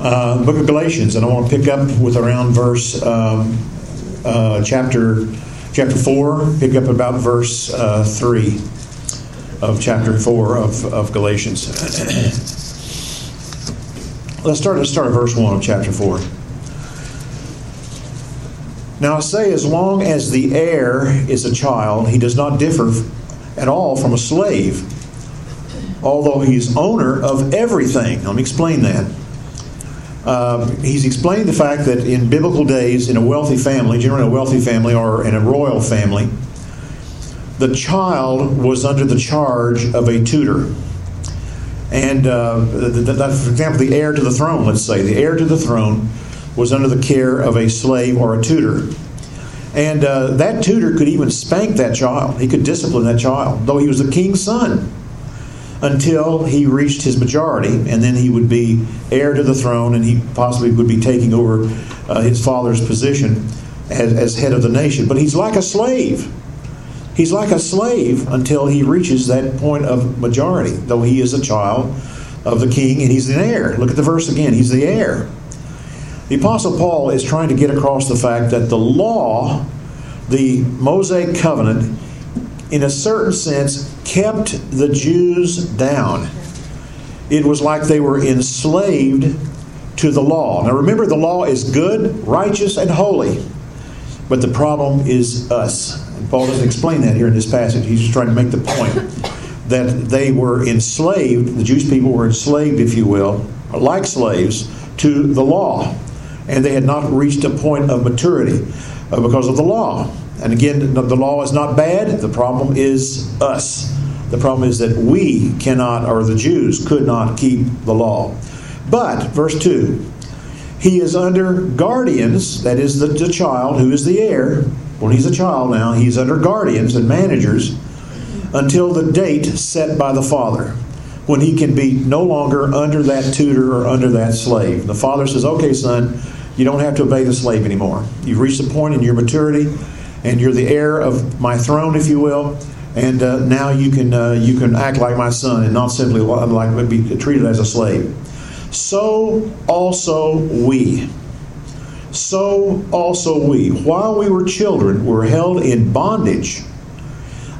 uh, book of Galatians, and I want to pick up with around verse um, uh, chapter chapter four. Pick up about verse uh, three of chapter four of, of Galatians. let's start. Let's start at verse one of chapter four. Now I say, as long as the heir is a child, he does not differ at all from a slave, although he's owner of everything. Let me explain that. Uh, he's explained the fact that in biblical days, in a wealthy family, generally a wealthy family or in a royal family, the child was under the charge of a tutor. And uh, the, the, for example, the heir to the throne, let's say, the heir to the throne was under the care of a slave or a tutor. And uh, that tutor could even spank that child. He could discipline that child, though he was a king's son, until he reached his majority, and then he would be heir to the throne, and he possibly would be taking over uh, his father's position as, as head of the nation. But he's like a slave. He's like a slave until he reaches that point of majority, though he is a child of the king and he's an heir. Look at the verse again. He's the heir. The Apostle Paul is trying to get across the fact that the law, the Mosaic covenant, in a certain sense, kept the Jews down. It was like they were enslaved to the law. Now remember, the law is good, righteous, and holy. But the problem is us. And Paul doesn't explain that here in this passage. He's just trying to make the point that they were enslaved, the Jewish people were enslaved, if you will, like slaves, to the law and they had not reached a point of maturity uh, because of the law. And again, the law is not bad, the problem is us. The problem is that we cannot, or the Jews could not keep the law. But, verse 2 he is under guardians, that is the, the child who is the heir. When he's a child now, he's under guardians and managers until the date set by the father when he can be no longer under that tutor or under that slave. The father says, Okay, son, you don't have to obey the slave anymore. You've reached the point in your maturity, and you're the heir of my throne, if you will. And uh, now you can uh, you can act like my son and not simply like be treated as a slave. So also we. So also we, while we were children, were held in bondage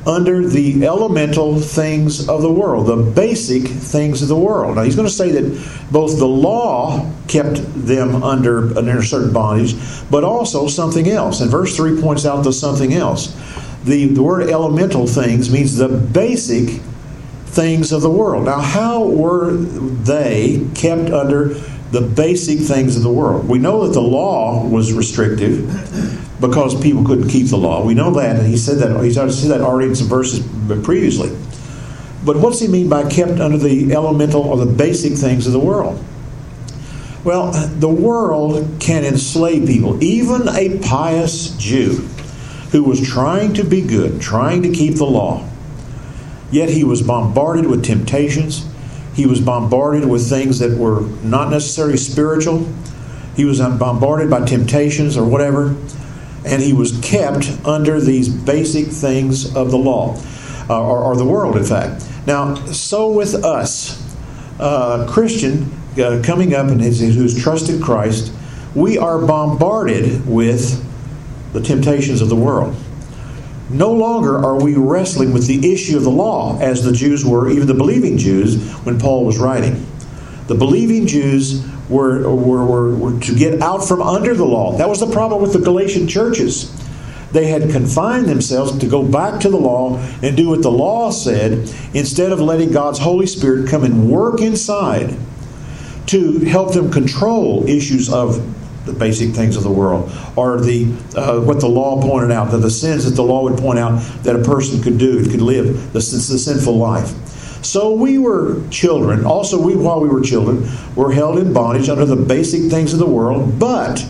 under the elemental things of the world, the basic things of the world. Now, he's going to say that both the law kept them under, under certain bondage, but also something else. And verse 3 points out the something else. The, the word elemental things means the basic things of the world. Now, how were they kept under the basic things of the world? We know that the law was restrictive because people couldn't keep the law. We know that, and he said that he said that already in some verses previously. But what's he mean by kept under the elemental or the basic things of the world? Well, the world can enslave people. Even a pious Jew who was trying to be good, trying to keep the law, yet he was bombarded with temptations. He was bombarded with things that were not necessarily spiritual. He was bombarded by temptations or whatever and he was kept under these basic things of the law, uh, or, or, the world, in fact. Now, so with us, uh, Christian uh, coming up and his, who's trusted Christ, we are bombarded with the temptations of the world. No longer are we wrestling with the issue of the law as the Jews were, even the believing Jews, when Paul was writing. The believing Jews were, were, were, were to get out from under the law. That was the problem with the Galatian churches. They had confined themselves to go back to the law and do what the law said instead of letting God's Holy Spirit come and work inside to help them control issues of the basic things of the world or the uh, what the law pointed out, that the sins that the law would point out that a person could do, could live, the, the sinful life. So we were children. Also, we, while we were children, were held in bondage under the basic things of the world. But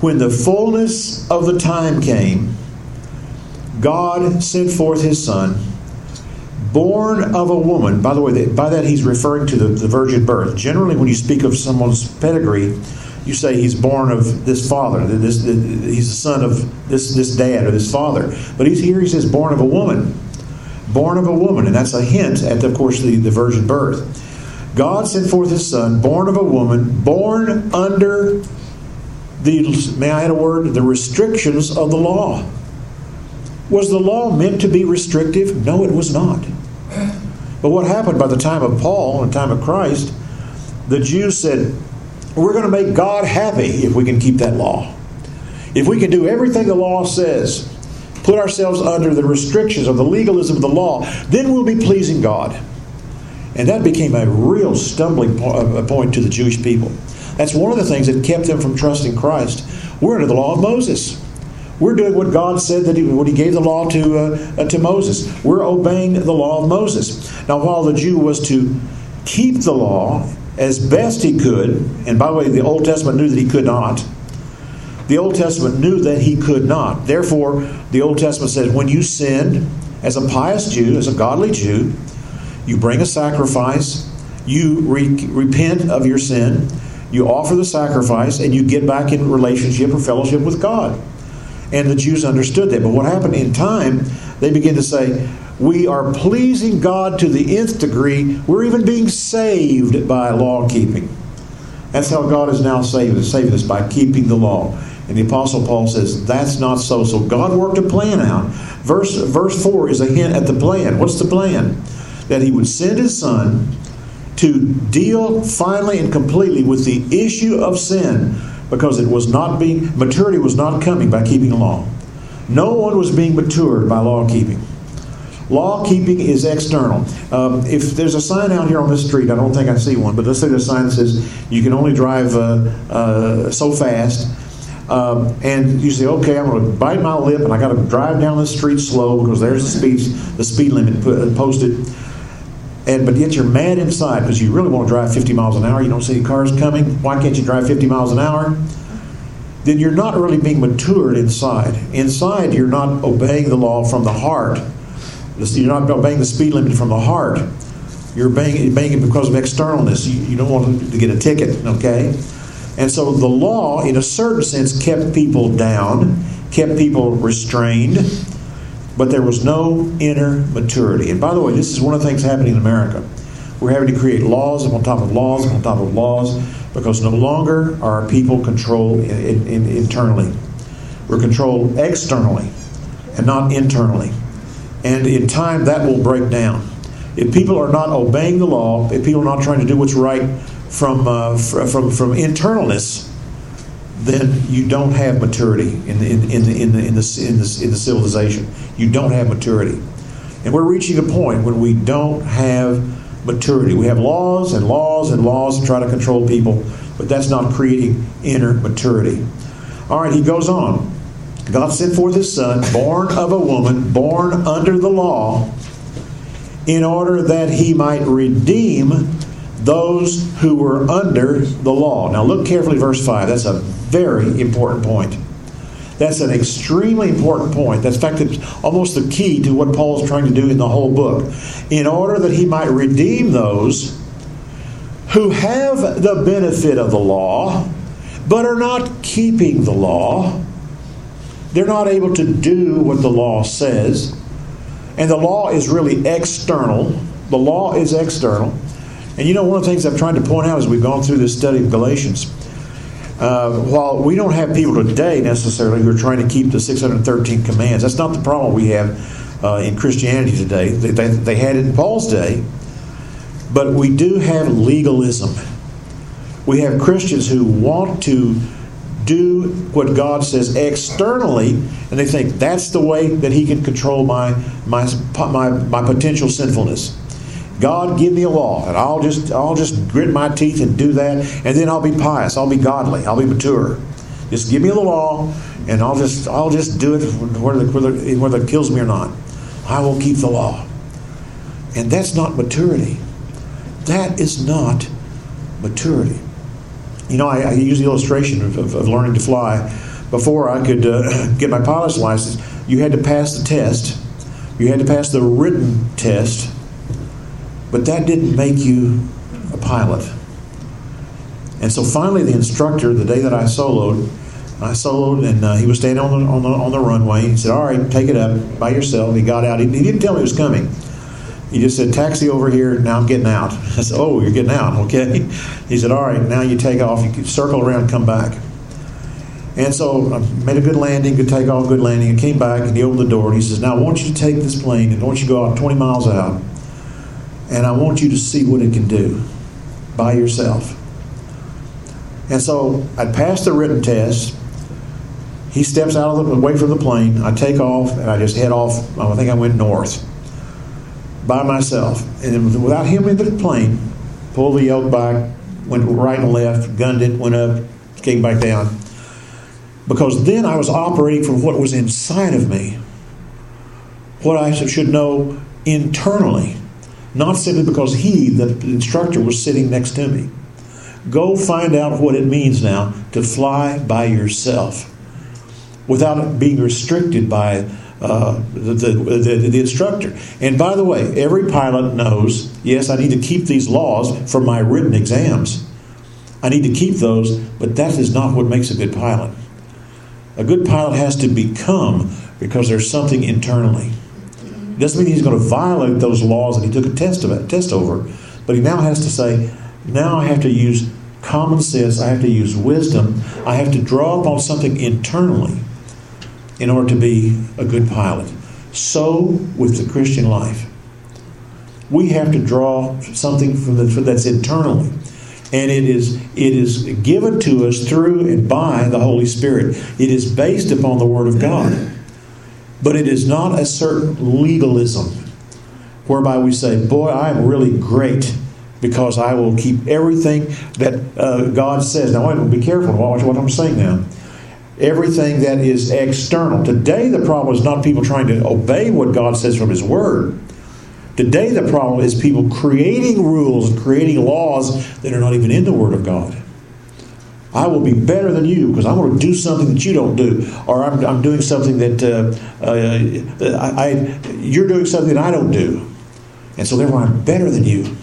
when the fullness of the time came, God sent forth His Son, born of a woman. By the way, by that he's referring to the, the virgin birth. Generally, when you speak of someone's pedigree, you say he's born of this father. This, this, he's the son of this this dad or this father. But he's here. He says born of a woman born of a woman, and that's a hint at, of course, the, the virgin birth. God sent forth his son, born of a woman, born under the, may I add a word, the restrictions of the law. Was the law meant to be restrictive? No, it was not. But what happened by the time of Paul the time of Christ, the Jews said, We're going to make God happy if we can keep that law. If we can do everything the law says, put ourselves under the restrictions of the legalism of the law, then we'll be pleasing God. And that became a real stumbling uh, point to the Jewish people. That's one of the things that kept them from trusting Christ. We're under the law of Moses. We're doing what God said that He, what He gave the law to uh, uh, to Moses. We're obeying the law of Moses. Now, while the Jew was to keep the law as best he could, and by the way, the Old Testament knew that he could not. The Old Testament knew that he could not. Therefore, the Old Testament says, when you sin as a pious Jew, as a godly Jew, you bring a sacrifice, you re- repent of your sin, you offer the sacrifice, and you get back in relationship or fellowship with God. And the Jews understood that. But what happened in time, they began to say, we are pleasing God to the nth degree. We're even being saved by law keeping. That's how God is now saving us, saving us by keeping the law. And the Apostle Paul says that's not so. So God worked a plan out. Verse, verse 4 is a hint at the plan. What's the plan? That he would send his son to deal finally and completely with the issue of sin because it was not being maturity was not coming by keeping the law. No one was being matured by law keeping. Law keeping is external. Um, if there's a sign out here on this street, I don't think I see one, but let's say the sign says you can only drive uh, uh, so fast. Um, and you say, okay, I'm going to bite my lip and I got to drive down the street slow because there's the speed, the speed limit put, posted and but yet you're mad inside because you really want to drive 50 miles an hour. You don't see cars coming. Why can't you drive 50 miles an hour? Then you're not really being matured inside. Inside, you're not obeying the law from the heart. You're not obeying the speed limit from the heart. You're obeying, obeying it because of externalness. You, you don't want to get a ticket, okay? And so the law, in a certain sense, kept people down, kept people restrained but there was no inner maturity. And by the way, this is one of the things happening in America. We're having to create laws on top of laws on top of laws because no longer are people controlled in, in, internally. We're controlled externally and not internally. And in time, that will break down. If people are not obeying the law, if people are not trying to do what's right from, uh, from, from internalness, then you don't have maturity in the, in, in, the, in, the, in, the, in, the, in the civilization. You don't have maturity. And we're reaching a point when we don't have maturity. We have laws and laws and laws to try to control people, but that's not creating inner maturity. All right, he goes on. God sent forth his son, born of a woman, born under the law, in order that he might redeem those who were under the law. Now look carefully, verse 5. That's a very important point. That's an extremely important point. That's in fact it's almost the key to what Paul is trying to do in the whole book. In order that he might redeem those who have the benefit of the law, but are not keeping the law. They're not able to do what the law says. And the law is really external. The law is external. And you know, one of the things I've tried to point out as we've gone through this study of Galatians, uh, while we don't have people today necessarily who are trying to keep the 613 commands, that's not the problem we have uh, in Christianity today. They, they, they had it in Paul's day, but we do have legalism. We have Christians who want to do what God says externally, and they think that's the way that He can control my my my, my potential sinfulness. God, give me a law, and I'll just I'll just grit my teeth and do that, and then I'll be pious, I'll be godly, I'll be mature. Just give me the law, and I'll just I'll just do it whether whether, whether it kills me or not. I will keep the law, and that's not maturity. That is not maturity. You know, I, I use the illustration of, of, of, learning to fly. Before I could uh, get my pilot's license, you had to pass the test. You had to pass the written test but that didn't make you a pilot. And so finally, the instructor, the day that I soloed, I soloed, and uh, he was standing on the, on the on the runway. He said, "All right, take it up by yourself." He got out. He, he didn't tell me he was coming. He just said, taxi over here, now I'm getting out. I said, oh, you're getting out, okay. He said, all right, now you take off, you circle around come back. And so I made a good landing, good takeoff, good landing, and came back and he opened the door and he says, now I want you to take this plane and I want you to go out 20 miles out and I want you to see what it can do by yourself. And so I passed the written test. He steps out of the away from the plane. I take off and I just head off. I think I went north by myself, and without him in the plane, pulled the yoke back, went right and left, gunned it, went up, came back down. Because then I was operating from what was inside of me, what I should know internally, not simply because he, the instructor, was sitting next to me. Go find out what it means now to fly by yourself without being restricted by uh, the, the, the, the, instructor. And by the way, every pilot knows yes, I need to keep these laws for my written exams. I need to keep those, but that is not what makes a good pilot. A good pilot has to become because there's something internally. Doesn't mean he's going to violate those laws that he took a test of it, test over, but he now has to say, now I have to use common sense, I have to use wisdom, I have to draw upon something internally in order to be a good pilot. So with the Christian life. We have to draw something from the, that's internally. And it is, it is given to us through and by the Holy Spirit. It is based upon the Word of God. But it is not a certain legalism whereby we say, Boy, I'm really great because I will keep everything that uh, God says. Now, wait, be careful. Watch what I'm saying now everything that is external. Today, the problem is not people trying to obey what God says from His Word. Today, the problem is people creating rules and creating laws that are not even in the Word of God. I will be better than you because I'm going to do something that you don't do, or I'm, I'm doing something that uh, uh, I, I, you're doing something that I don't do, and so therefore I'm better than you.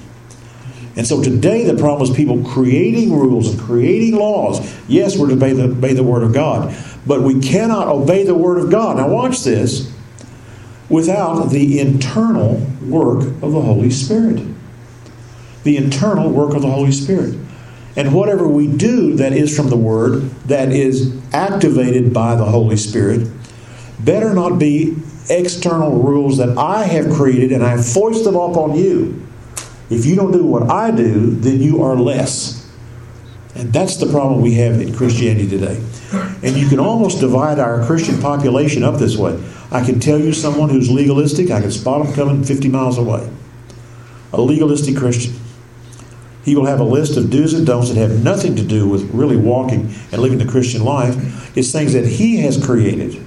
And so today the problem is people creating rules and creating laws. Yes, we're to obey the, obey the Word of God, but we cannot obey the Word of God. Now watch this without the internal work of the Holy Spirit. The internal work of the Holy Spirit. And whatever we do that is from the Word, that is activated by the Holy Spirit, better not be external rules that I have created and I foist them upon you. If you don't do what I do, then you are less. And that's the problem we have in Christianity today. And you can almost divide our Christian population up this way. I can tell you someone who's legalistic, I can spot them coming 50 miles away. A legalistic Christian. He will have a list of do's and don'ts that have nothing to do with really walking and living the Christian life. It's things that he has created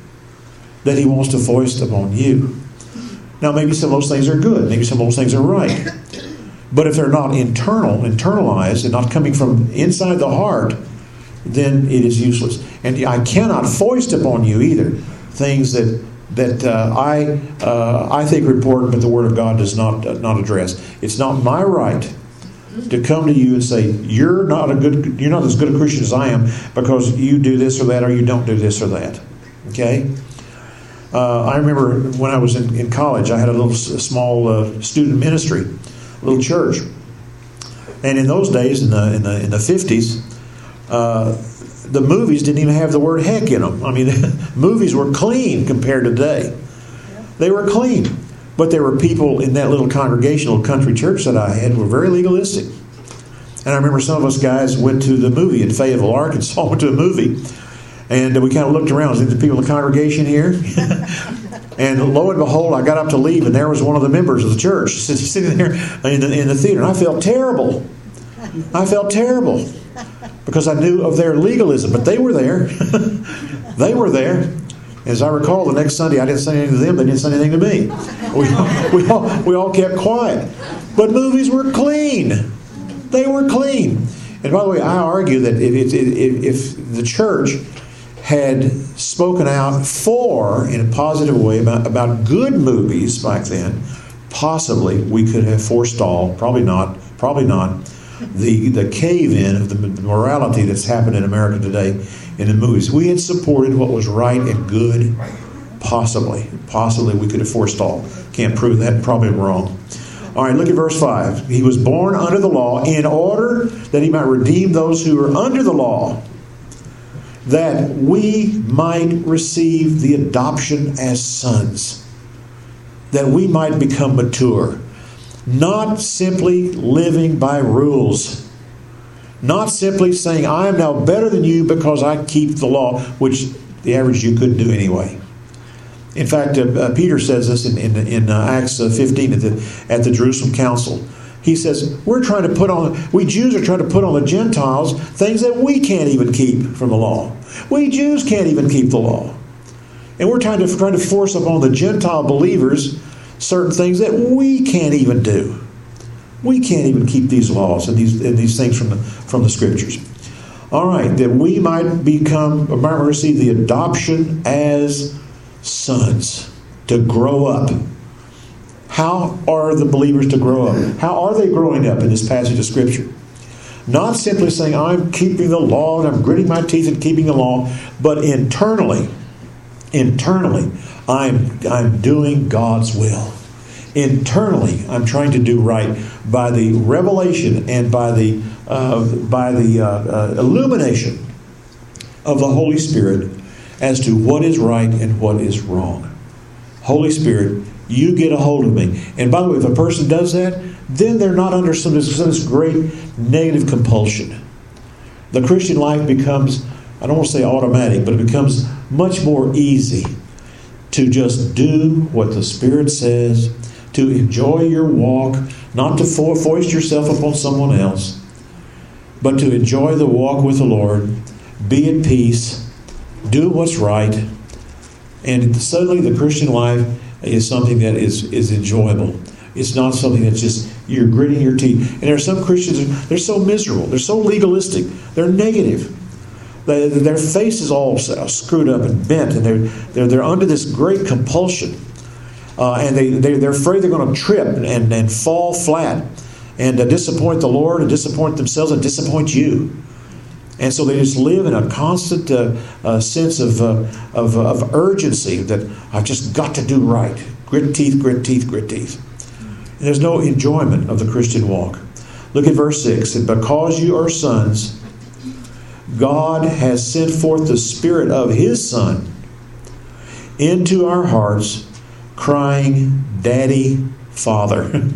that he wants to foist upon you. Now, maybe some of those things are good, maybe some of those things are right. But if they're not internal, internalized, and not coming from inside the heart, then it is useless. And I cannot foist upon you either things that that uh, I uh, I think are important, but the Word of God does not uh, not address. It's not my right to come to you and say you're not a good you're not as good a Christian as I am because you do this or that or you don't do this or that. Okay. Uh, I remember when I was in, in college, I had a little small uh, student ministry little church. And in those days, in the in the in the fifties, uh, the movies didn't even have the word heck in them. I mean, movies were clean compared to today. They were clean, but there were people in that little congregational country church that I had were very legalistic. And I remember some of us guys went to the movie in Fayetteville, Arkansas, went to a movie, and we kind of looked around. Was the people in the congregation here? And lo and behold, I got up to leave, and there was one of the members of the church sitting there in the, in the theater. And I felt terrible. I felt terrible because I knew of their legalism, but they were there. they were there. As I recall, the next Sunday I didn't say anything to them, they didn't say anything to me. We, we, all, we all kept quiet. But movies were clean. They were clean. And by the way, I argue that if, if, if the church had spoken out for, in a positive way, about, about good movies back then, possibly we could have forestalled, probably not, probably not, the, the cave in of the morality that's happened in America today in the movies. We had supported what was right and good, possibly. Possibly we could have forestalled. Can't prove that, probably wrong. All right, look at verse 5. He was born under the law in order that he might redeem those who are under the law, that we might receive the adoption as sons, that we might become mature, not simply living by rules. Not simply saying, I am now better than you because I keep the law, which the average Jew couldn't do anyway. In fact, uh, uh, Peter says this in, in, in uh, Acts uh, 15 at the, at the Jerusalem Council. He says, We're trying to put on, we Jews are trying to put on the Gentiles things that we can't even keep from the law. We Jews can't even keep the law. And we're trying to, trying to force upon the Gentile believers certain things that we can't even do. We can't even keep these laws and these, and these things from the, from the scriptures. All right, that we might become, might receive the adoption as sons to grow up. How are the believers to grow up? How are they growing up in this passage of Scripture? Not simply saying, I'm keeping the law and I'm gritting my teeth and keeping the law, but internally, internally, I'm, I'm doing God's will. Internally, I'm trying to do right by the revelation and by the, uh, by the uh, uh, illumination of the Holy Spirit as to what is right and what is wrong. Holy Spirit, you get a hold of me. And by the way, if a person does that, then they're not under some, some this great negative compulsion. The Christian life becomes, I don't want to say automatic, but it becomes much more easy to just do what the Spirit says, to enjoy your walk, not to foist yourself upon someone else, but to enjoy the walk with the Lord, be at peace, do what's right, and suddenly the Christian life is something that is, is enjoyable. It's not something that's just you're gritting your teeth. And there are some Christians, they're so miserable, they're so legalistic, they're negative. They, their face is all screwed up and bent, and they're, they're, they're under this great compulsion. Uh, and they, they, they're afraid they're going to trip and, and fall flat and uh, disappoint the Lord and disappoint themselves and disappoint you. And so they just live in a constant uh, uh, sense of, uh, of, of, urgency that I've just got to do right. Grit teeth, grit teeth, grit teeth. And there's no enjoyment of the Christian walk. Look at verse 6. And because you are sons, God has sent forth the Spirit of His Son into our hearts, crying, Daddy, Father.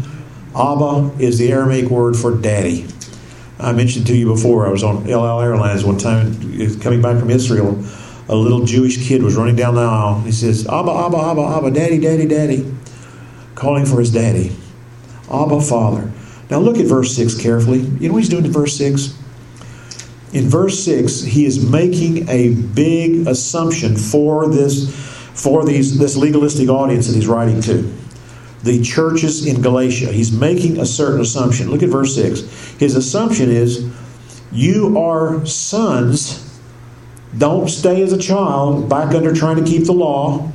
Abba is the Aramaic word for daddy. I mentioned to you before, I was on El Al Airlines one time, coming back from Israel. A little Jewish kid was running down the aisle. He says, Abba, Abba, Abba, Abba, Daddy, Daddy, Daddy, calling for his daddy. Abba, Father. Now look at verse 6 carefully. You know what he's doing in verse 6? In verse 6, he is making a big assumption for this for these this legalistic audience that he's writing to the churches in Galatia. He's making a certain assumption. Look at verse 6. His assumption is you are sons. Don't stay as a child back under trying to keep the law.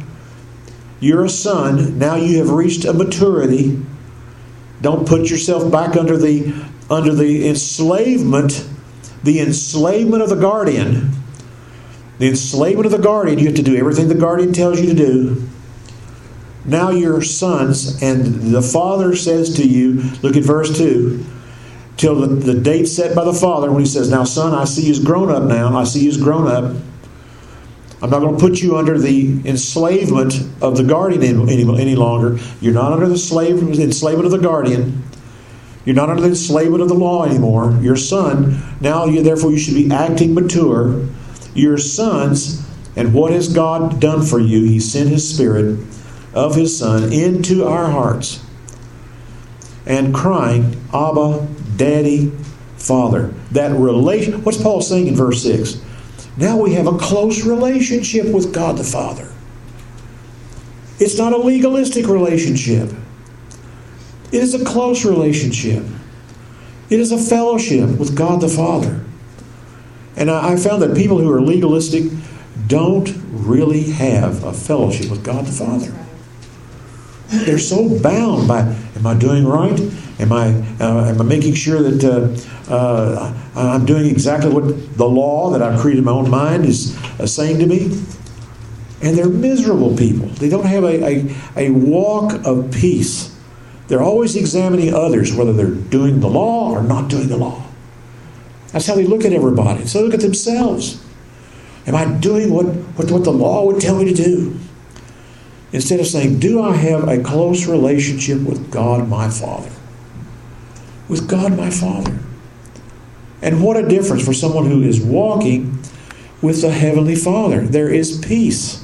You're a son. Now you have reached a maturity. Don't put yourself back under the under the enslavement, the enslavement of the guardian. The enslavement of the guardian, you have to do everything the guardian tells you to do. Now you're sons, and the Father says to you, look at verse 2, till the, the date set by the Father when he says, Now, son, I see you's grown up now. I see you's grown up. I'm not going to put you under the enslavement of the guardian any, any longer. You're not under the slave, enslavement of the guardian. You're not under the enslavement of the law anymore. You're a son. Now, you, therefore, you should be acting mature. You're sons. And what has God done for you? He sent His Spirit of his Son into our hearts and crying, Abba, Daddy, Father. That relation, what's Paul saying in verse 6? Now we have a close relationship with God the Father. It's not a legalistic relationship. It is a close relationship. It is a fellowship with God the Father. And I, found that people who are legalistic don't really have a fellowship with God the Father. They're so bound by, am I doing right? Am I, uh, am I making sure that uh, uh, I'm doing exactly what the law that I've created in my own mind is uh, saying to me? And they're miserable people. They don't have a, a, a walk of peace. They're always examining others, whether they're doing the law or not doing the law. That's how they look at everybody. So they look at themselves. Am I doing what, what, what the law would tell me to do? Instead of saying, Do I have a close relationship with God my Father? With God my Father. And what a difference for someone who is walking with the Heavenly Father. There is peace,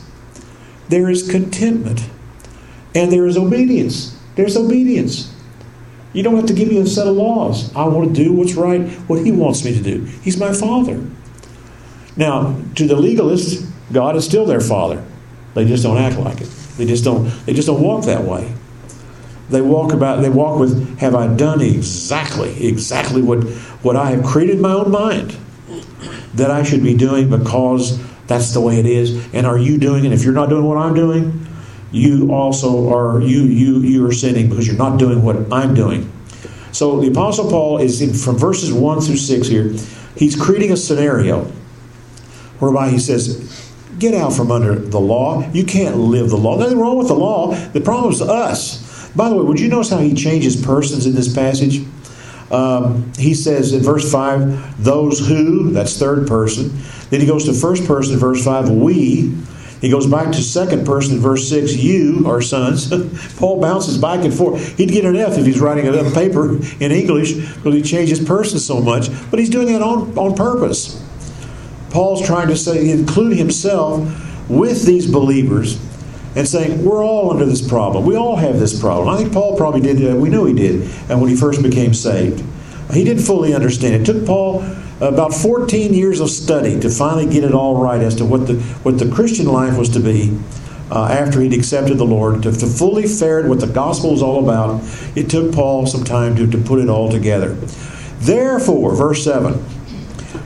there is contentment, and there is obedience. There's obedience. You don't have to give me a set of laws. I want to do what's right, what He wants me to do. He's my Father. Now, to the legalists, God is still their Father. They just don't act like it. They just don't. They just don't walk that way. They walk about. They walk with. Have I done exactly, exactly what what I have created in my own mind that I should be doing because that's the way it is? And are you doing it? If you're not doing what I'm doing, you also are. You you you are sinning because you're not doing what I'm doing. So the Apostle Paul is in, from verses one through six here. He's creating a scenario whereby he says, Get out from under the law. You can't live the law. Nothing wrong with the law. The problem is us. By the way, would you notice how he changes persons in this passage? Um, he says in verse 5, those who, that's third person. Then he goes to first person verse 5, we. He goes back to second person verse 6, you are sons. Paul bounces back and forth. He'd get an F if he's writing a paper in English because he changes person so much, but he's doing that on, on purpose. Paul's trying to say, include himself with these believers and saying, we're all under this problem. We all have this problem. I think Paul probably did, uh, we know he did, and when he first became saved. He didn't fully understand. It took Paul about 14 years of study to finally get it all right as to what the, what the Christian life was to be uh, after he'd accepted the Lord. To, to fully ferret what the gospel is all about, it took Paul some time to, to put it all together. Therefore, verse 7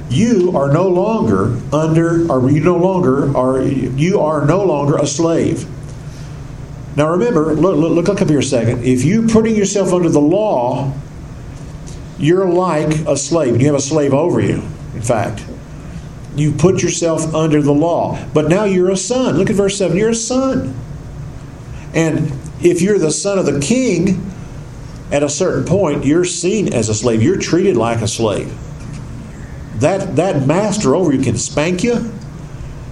you are no longer under, or you no longer are, you are no longer a slave. Now remember, look, look, look up here a second. If you're putting yourself under the law, you're like a slave. You have a slave over you, in fact. You put yourself under the law. But now you're a son. Look at verse 7. You're a son. And if you're the son of the king, at a certain point, you're seen as a slave. You're treated like a slave that, that master over you can spank you,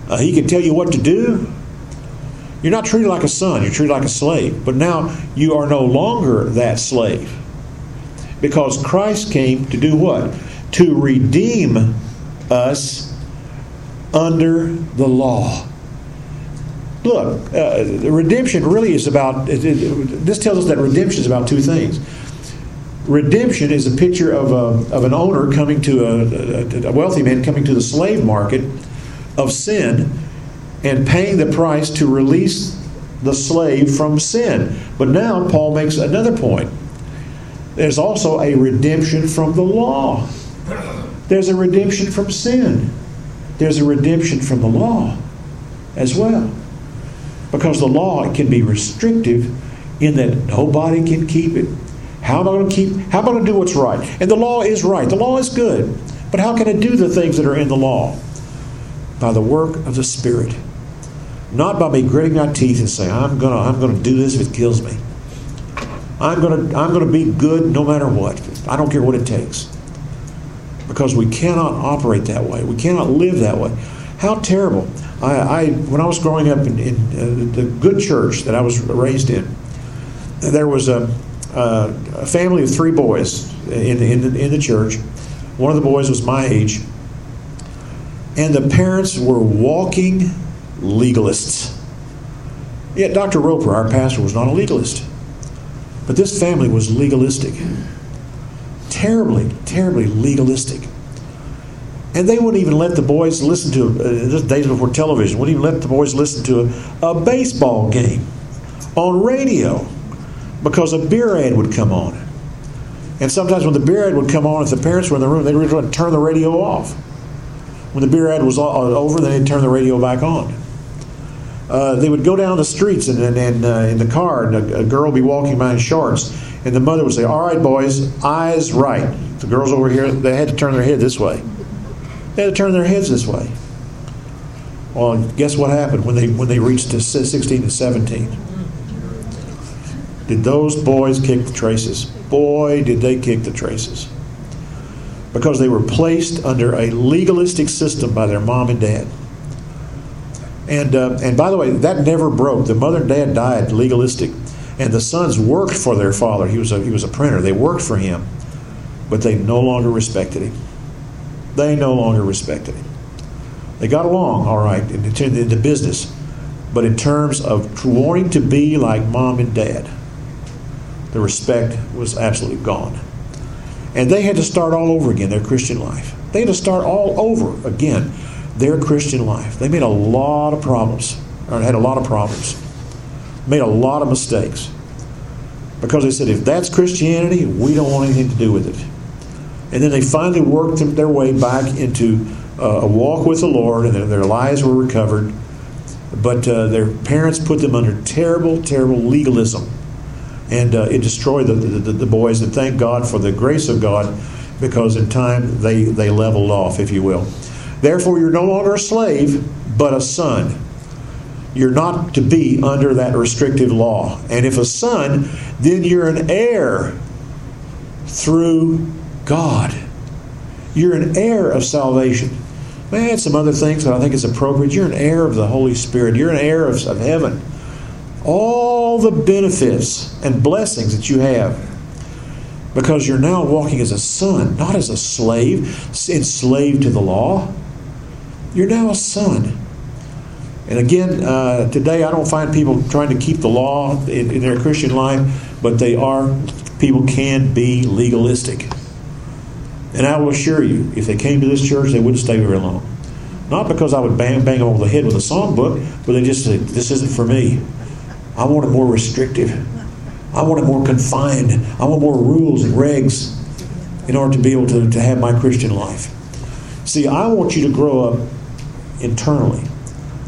uh, he can tell you what to do. You're not treated like a son, you're treated like a slave. But now you are no longer that slave. Because Christ came to do what? To redeem us under the law. Look, uh, redemption really is about, it, it, this tells us that redemption is about two things redemption is a picture of, a, of an owner coming to a, a, wealthy man coming to the slave market of sin and paying the price to release the slave from sin. But now Paul makes another point. There's also a redemption from the law. There's a redemption from sin. There's a redemption from the law as well. Because the law can be restrictive in that nobody can keep it how am I going to keep, how am I going to do what's right? And the law is right. The law is good. But how can I do the things that are in the law? By the work of the Spirit. Not by me gritting my teeth and saying, I'm gonna I'm gonna do this if it kills me. I'm gonna I'm gonna be good no matter what. I don't care what it takes. Because we cannot operate that way. We cannot live that way. How terrible. I, I when I was growing up in, in uh, the good church that I was raised in, there was a uh, a family of three boys in, in, the, in the church. One of the boys was my age. And the parents were walking legalists. Yet Dr. Roper, our pastor, was not a legalist. But this family was legalistic. Terribly, terribly legalistic. And they wouldn't even let the boys listen to, uh, this days before television, wouldn't even let the boys listen to a, a baseball game on radio because a beer ad would come on. And sometimes when the beer ad would come on, if the parents were in the room, they'd really turn the radio off. When the beer ad was over, then they'd turn the radio back on. Uh, they would go down the streets and, and, and uh, in the car, and a, a, girl would be walking by in shorts, and the mother would say, "All right, boys, eyes right." The girls over here, they had to turn their head this way. They had to turn their heads this way. Well, guess what happened when they when they reached 16 and 17? did those boys kick the traces. Boy, did they kick the traces. Because they were placed under a legalistic system by their mom and dad. And, uh, and by the way, that never broke. The mother and dad died legalistic. And the sons worked for their father. He was a, he was a printer. They worked for him. But they no longer respected him. They no longer respected him. They got along, all right, into, into business. But in terms of wanting to be like mom and dad, the respect was absolutely gone. And they had to start all over again their Christian life. They had to start all over again their Christian life. They made a lot of problems, or had a lot of problems, made a lot of mistakes. Because they said, if that's Christianity, we don't want anything to do with it. And then they finally worked their way back into uh, a walk with the Lord, and their lives were recovered. But uh, their parents put them under terrible, terrible legalism and uh, it destroyed the, the, the, boys. And thank God for the grace of God, because in time they, they leveled off, if you will. Therefore, you're no longer a slave, but a son. You're not to be under that restrictive law. And if a son, then you're an heir through God. You're an heir of salvation. Man, some other things that I think is appropriate. You're an heir of the Holy Spirit. You're an heir of, of heaven all the benefits and blessings that you have because you're now walking as a son, not as a slave, enslaved to the law. You're now a son. And again, uh, today I don't find people trying to keep the law in, in their Christian life, but they are, people can be legalistic. And I will assure you, if they came to this church, they wouldn't stay very long. Not because I would bang, bang them over the head with a songbook, but they just said, This isn't for me. I want it more restrictive. I want it more confined. I want more rules and regs in order to be able to, to have my Christian life. See, I want you to grow up internally.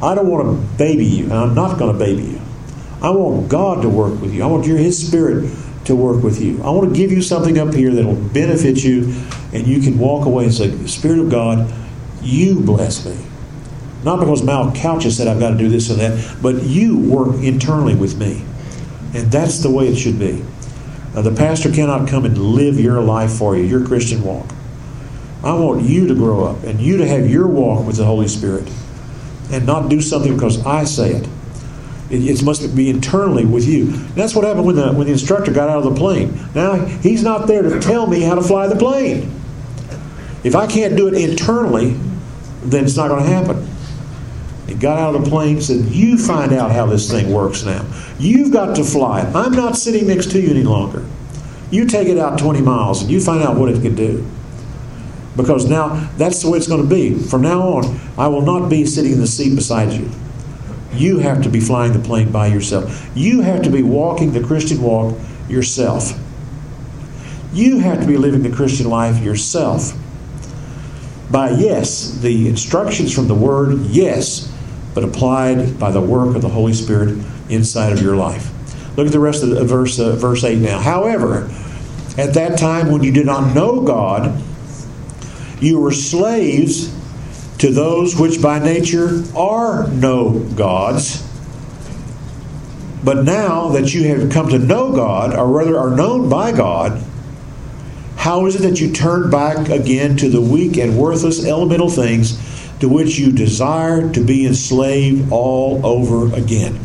I don't want to baby you, and I'm not going to baby you. I want God to work with you. I want your His Spirit to work with you. I want to give you something up here that will benefit you, and you can walk away and say, Spirit of God, you bless me. Not because Mal Couches said I've got to do this or that, but you work internally with me. And that's the way it should be. Uh, the pastor cannot come and live your life for you, your Christian walk. I want you to grow up and you to have your walk with the Holy Spirit and not do something because I say it. It, it must be internally with you. And that's what happened when the, when the instructor got out of the plane. Now, he's not there to tell me how to fly the plane. If I can't do it internally, then it's not going to happen. He got out of the plane and said, You find out how this thing works now. You've got to fly it. I'm not sitting next to you any longer. You take it out 20 miles and you find out what it can do. Because now that's the way it's going to be. From now on, I will not be sitting in the seat beside you. You have to be flying the plane by yourself. You have to be walking the Christian walk yourself. You have to be living the Christian life yourself. By yes, the instructions from the Word, yes, but applied by the work of the Holy Spirit inside of your life. Look at the rest of the verse, uh, verse 8 now. However, at that time when you did not know God, you were slaves to those which by nature are no gods. But now that you have come to know God, or rather are known by God, how is it that you turn back again to the weak and worthless elemental things to which you desire to be enslaved all over again.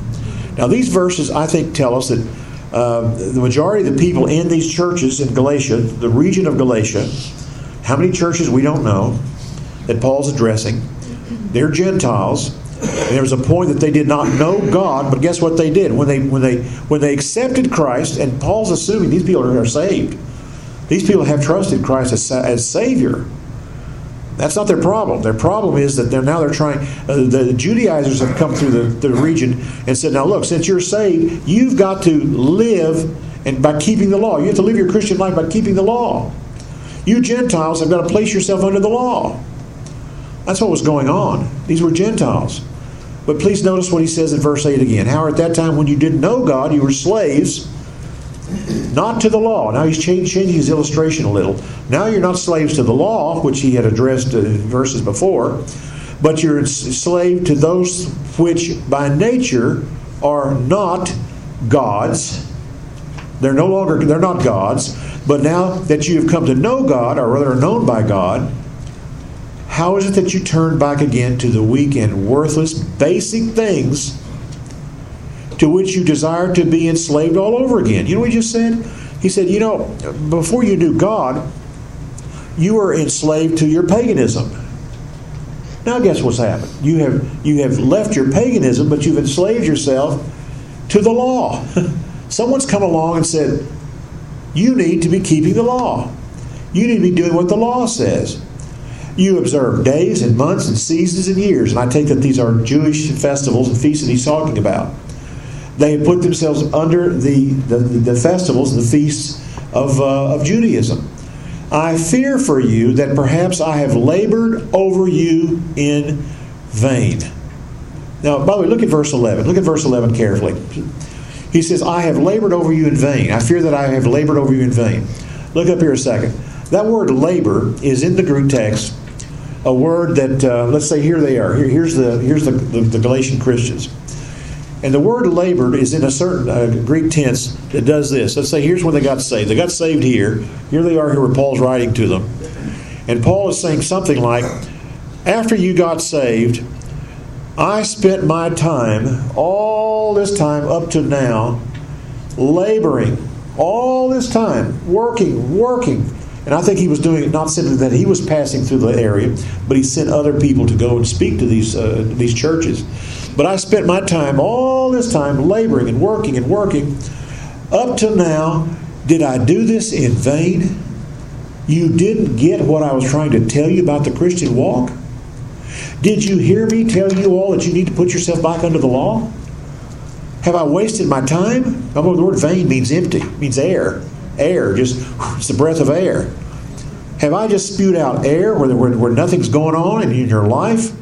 Now, these verses, I think, tell us that uh, the majority of the people in these churches in Galatia, the region of Galatia, how many churches we don't know that Paul's addressing, they're Gentiles. And there was a point that they did not know God, but guess what they did when they when they when they accepted Christ? And Paul's assuming these people are saved. These people have trusted Christ as, as Savior. That's not their problem. Their problem is that they're now they're trying. Uh, the Judaizers have come through the, the region and said, "Now look, since you're saved, you've got to live and by keeping the law. You have to live your Christian life by keeping the law. You Gentiles have got to place yourself under the law." That's what was going on. These were Gentiles. But please notice what he says in verse 8 again. How at that time when you didn't know God, you were slaves not to the law. Now he's changing his illustration a little. Now you're not slaves to the law, which he had addressed in verses before, but you're slave to those which by nature are not gods. They're no longer they're not gods, but now that you have come to know God, or rather known by God, how is it that you turn back again to the weak and worthless basic things to which you desire to be enslaved all over again? You know what he just said? He said, you know, before you knew God, you were enslaved to your paganism. Now guess what's happened? You have you have left your paganism, but you've enslaved yourself to the law. Someone's come along and said, You need to be keeping the law. You need to be doing what the law says. You observe days and months and seasons and years, and I take that these are Jewish festivals and feasts that he's talking about. They have put themselves under the, the, the festivals and the feasts of, uh, of Judaism. I fear for you that perhaps I have labored over you in vain. Now, by the way, look at verse 11. Look at verse 11 carefully. He says, I have labored over you in vain. I fear that I have labored over you in vain. Look up here a second. That word labor is in the Greek text a word that, uh, let's say, here they are. Here, here's the, here's the, the, the, Galatian Christians. And the word labored is in a certain uh, Greek tense that does this. Let's say, here's when they got saved. They got saved here. Here they are, here where Paul's writing to them. And Paul is saying something like, After you got saved, I spent my time, all this time up to now, laboring, all this time, working, working. And I think he was doing it not simply that he was passing through the area, but he sent other people to go and speak to these, uh, these churches. But I spent my time, all this time, laboring and working and working. Up to now, did I do this in vain? You didn't get what I was trying to tell you about the Christian walk? Did you hear me tell you all that you need to put yourself back under the law? Have I wasted my time? the word vain means empty, means air. Air, just it's the breath of air. Have I just spewed out air where, where, where nothing's going on in, in your life?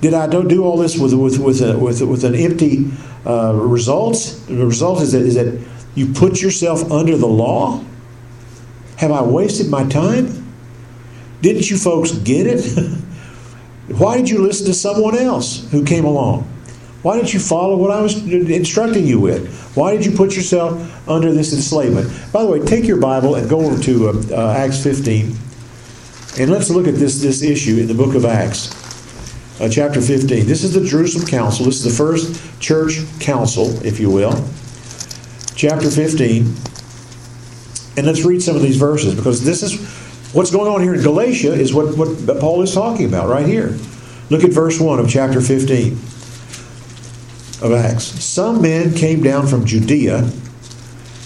Did I don't do all this with with with a, with, with an empty uh, results? The result is that is that you put yourself under the law. Have I wasted my time? Didn't you folks get it? Why did you listen to someone else who came along? Why didn't you follow what I was instructing you with? Why did you put yourself under this enslavement? By the way, take your Bible and go over to uh, uh, Acts 15, and let's look at this, this issue in the book of Acts, uh, chapter 15. This is the Jerusalem Council. This is the first church council, if you will. Chapter 15. And let's read some of these verses because this is What's going on here in Galatia is what, what Paul is talking about right here. Look at verse 1 of chapter 15 of Acts. Some men came down from Judea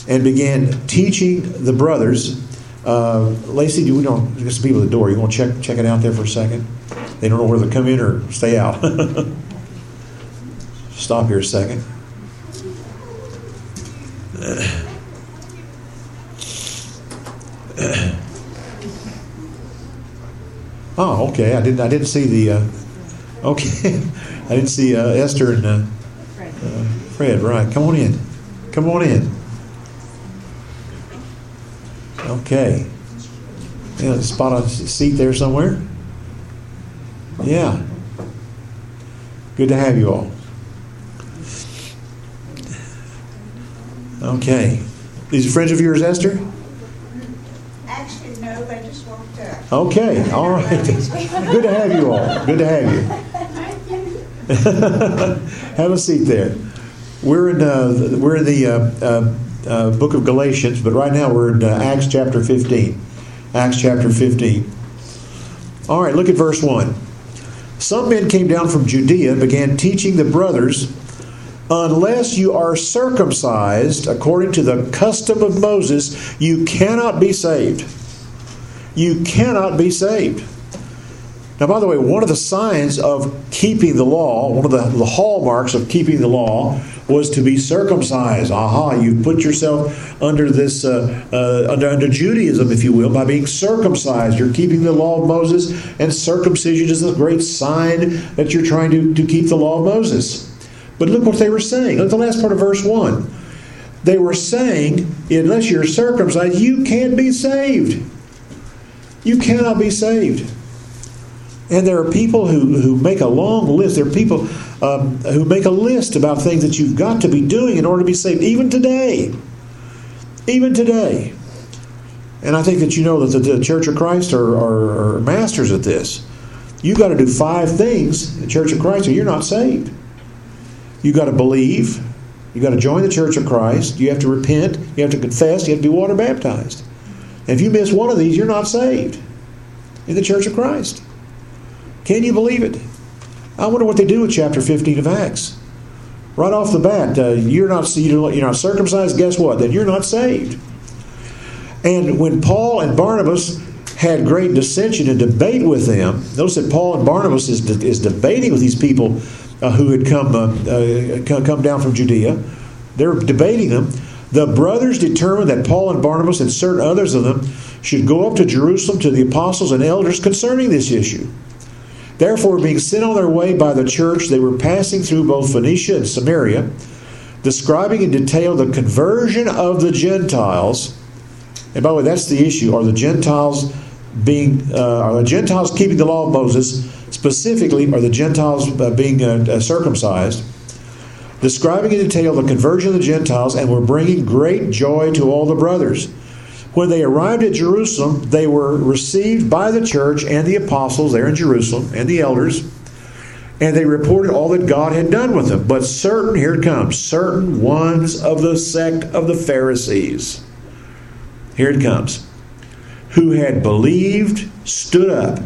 and began teaching the brothers. Uh, Lacey, do we don't there's some people at the door. You want to check check it out there for a second? They don't know whether to come in or stay out. Stop here a second. Oh, okay. I didn't. I didn't see the. Uh, okay, I didn't see uh, Esther and uh, uh, Fred. Right. Come on in. Come on in. Okay. Yeah, spot a seat there somewhere. Yeah. Good to have you all. Okay. These are friends of yours, Esther? Okay, all right. Good to have you all. Good to have you. have a seat there. We're in uh, we're in the uh, uh, uh, book of Galatians, but right now we're in uh, Acts chapter 15. Acts chapter 15. All right, look at verse 1. Some men came down from Judea and began teaching the brothers, unless you are circumcised according to the custom of Moses, you cannot be saved you cannot be saved. Now, by the way, one of the signs of keeping the law, one of the, the hallmarks of keeping the law, was to be circumcised. Aha, you put yourself under this, uh, uh, under, under Judaism, if you will, by being circumcised. You're keeping the law of Moses, and circumcision is a great sign that you're trying to, to keep the law of Moses. But look what they were saying. Look at the last part of verse 1. They were saying, unless you're circumcised, you can't be saved you cannot be saved. And there are people who, who make a long list. There are people um, who make a list about things that you've got to be doing in order to be saved, even today. even today. And I think that you know that the, the Church of Christ are, are, are masters at this. You've got to do five things in the Church of Christ, or you're not saved. You've got to believe. You've got to join the Church of Christ. You have to repent. You have to confess. You have to be water baptized. If you miss one of these, you're not saved in the Church of Christ. Can you believe it? I wonder what they do with chapter 15 of Acts. Right off the bat, uh, you're not you're not circumcised. Guess what? Then you're not saved. And when Paul and Barnabas had great dissension and debate with them, notice that Paul and Barnabas is, de- is debating with these people uh, who had come uh, uh come down from Judea. They're debating them. The brothers determined that Paul and Barnabas and certain others of them should go up to Jerusalem to the apostles and elders concerning this issue. Therefore, being sent on their way by the church, they were passing through both Phoenicia and Samaria, describing in detail the conversion of the Gentiles. And by the way, that's the issue: are the Gentiles being uh, are the Gentiles keeping the law of Moses? Specifically, are the Gentiles uh, being uh, uh circumcised? Describing in detail the conversion of the Gentiles, and were bringing great joy to all the brothers. When they arrived at Jerusalem, they were received by the church and the apostles there in Jerusalem and the elders, and they reported all that God had done with them. But certain, here it comes, certain ones of the sect of the Pharisees, here it comes, who had believed stood up,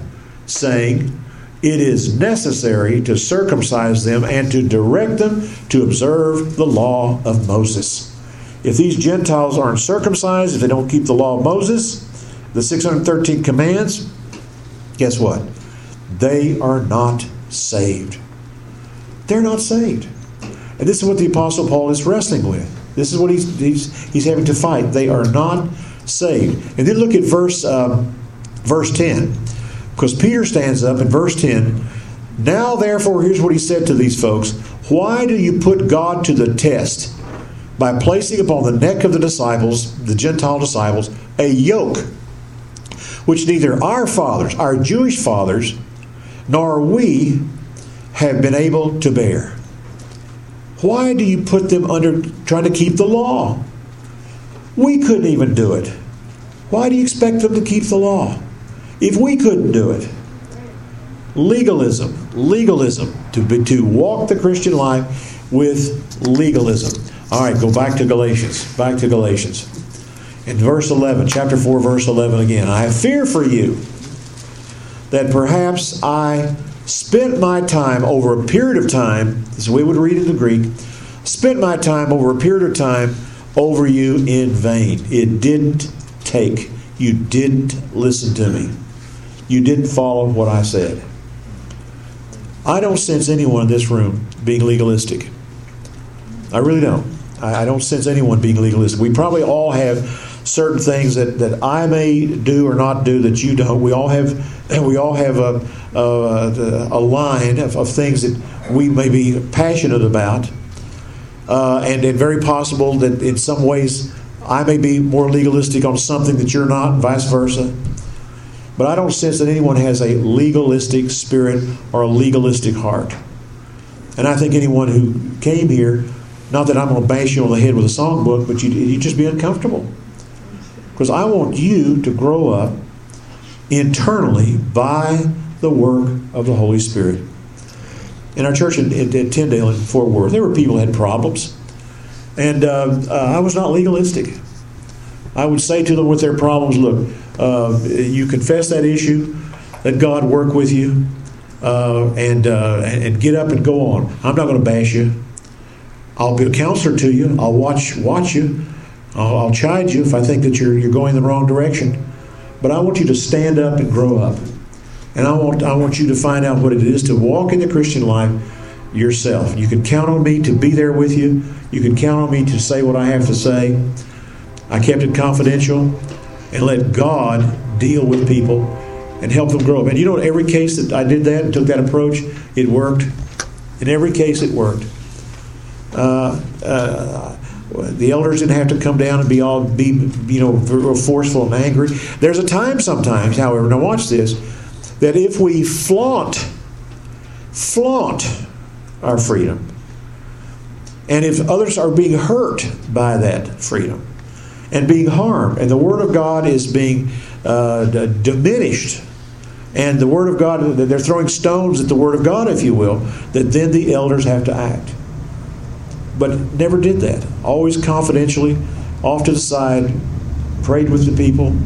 saying, It is necessary to circumcise them and to direct them to observe the law of Moses. If these Gentiles aren't circumcised, if they don't keep the law of Moses, the 613 commands, guess what? They are not saved. They're not saved. And this is what the Apostle Paul is wrestling with. This is what he's, he's, he's having to fight. They are not saved. And then look at verse, um, verse 10. Because Peter stands up in verse 10. Now, therefore, here's what he said to these folks Why do you put God to the test? by placing upon the neck of the disciples, the Gentile disciples, a yoke which neither our fathers, our Jewish fathers, nor we have been able to bear. Why do you put them under trying to keep the law? We couldn't even do it. Why do you expect them to keep the law? If we couldn't do it, legalism, legalism, to, be, to walk the Christian life with legalism. All right, go back to Galatians. Back to Galatians. In verse 11, chapter 4, verse 11 again. I have fear for you that perhaps I spent my time over a period of time, as we would read in the Greek, spent my time over a period of time over you in vain. It didn't take. You didn't listen to me. You didn't follow what I said. I don't sense anyone in this room being legalistic. I really don't. I, I don't sense anyone being legalistic. We probably all have certain things that, that I may do or not do that you don't. We all have we all have a a, a line of, of, things that we may be passionate about, uh, and and very possible that in some ways I may be more legalistic on something that you're not, and vice versa. But I don't sense that anyone has a legalistic spirit or a legalistic heart. And I think anyone who came here not that I'm going to bash you on the head with a songbook, but you, you just be uncomfortable. Because I want you to grow up internally by the work of the Holy Spirit. In our church in, in, in Tyndale in Fort Worth, there were people who had problems. And uh, uh, I was not legalistic. I would say to them with their problems, look, uh, you confess that issue, let God work with you, uh, and, uh, and get up and go on. I'm not going to bash you. I'll be a counselor to you. I'll watch watch you. I'll, I'll chide you if I think that you're you're going the wrong direction. But I want you to stand up and grow up. And I want I want you to find out what it is to walk in the Christian life yourself. You can count on me to be there with you. You can count on me to say what I have to say. I kept it confidential and let God deal with people and help them grow. And you know, in every case that I did that and took that approach, it worked. In every case, it worked. Uh, uh, the elders didn't have to come down and be all be you know forceful and angry. There's a time sometimes, however, now watch this, that if we flaunt flaunt our freedom, and if others are being hurt by that freedom, and being harmed, and the Word of God is being uh, diminished, and the Word of God, they're throwing stones at the Word of God, if you will, that then the elders have to act. But never did that. Always confidentially, off to the side, prayed with the people,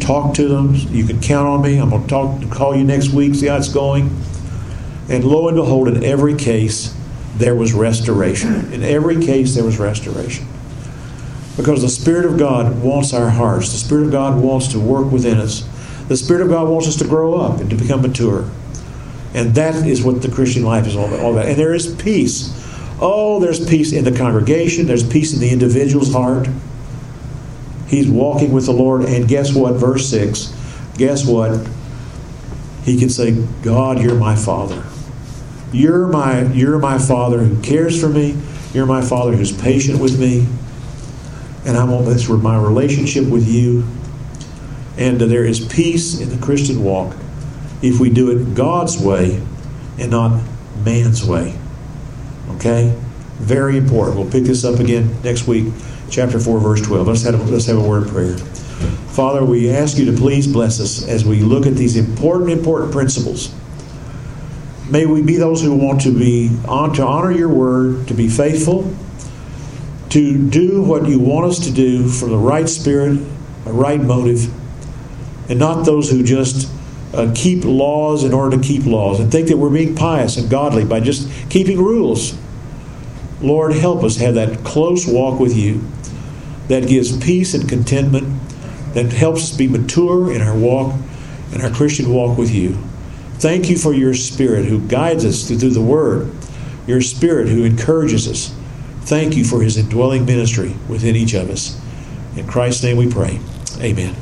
talked to them. You can count on me. I'm going to talk, call you next week, see how it's going. And lo and behold, in every case, there was restoration. In every case, there was restoration. Because the Spirit of God wants our hearts. The Spirit of God wants to work within us. The Spirit of God wants us to grow up and to become mature. And that is what the Christian life is all about. And there is peace. Oh, there's peace in the congregation, there's peace in the individual's heart. He's walking with the Lord. And guess what? Verse 6 guess what? He can say, God, you're my Father. You're my, you're my Father who cares for me. You're my Father who's patient with me. And I want this my relationship with you. And there is peace in the Christian walk if we do it God's way and not man's way. Okay? Very important. We'll pick this up again next week, chapter 4, verse 12. Let's have a, let's have a word of prayer. Father, we ask you to please bless us as we look at these important, important principles May we be those who want to be on to honor your word, to be faithful, to do what you want us to do from the right spirit, a right motive, and not those who just uh, keep laws in order to keep laws and think that we're being pious and godly by just keeping rules. Lord, help us have that close walk with you that gives peace and contentment, that helps us be mature in our walk, in our Christian walk with you. Thank you for your Spirit who guides us through the Word, your Spirit who encourages us. Thank you for his indwelling ministry within each of us. In Christ's name we pray. Amen.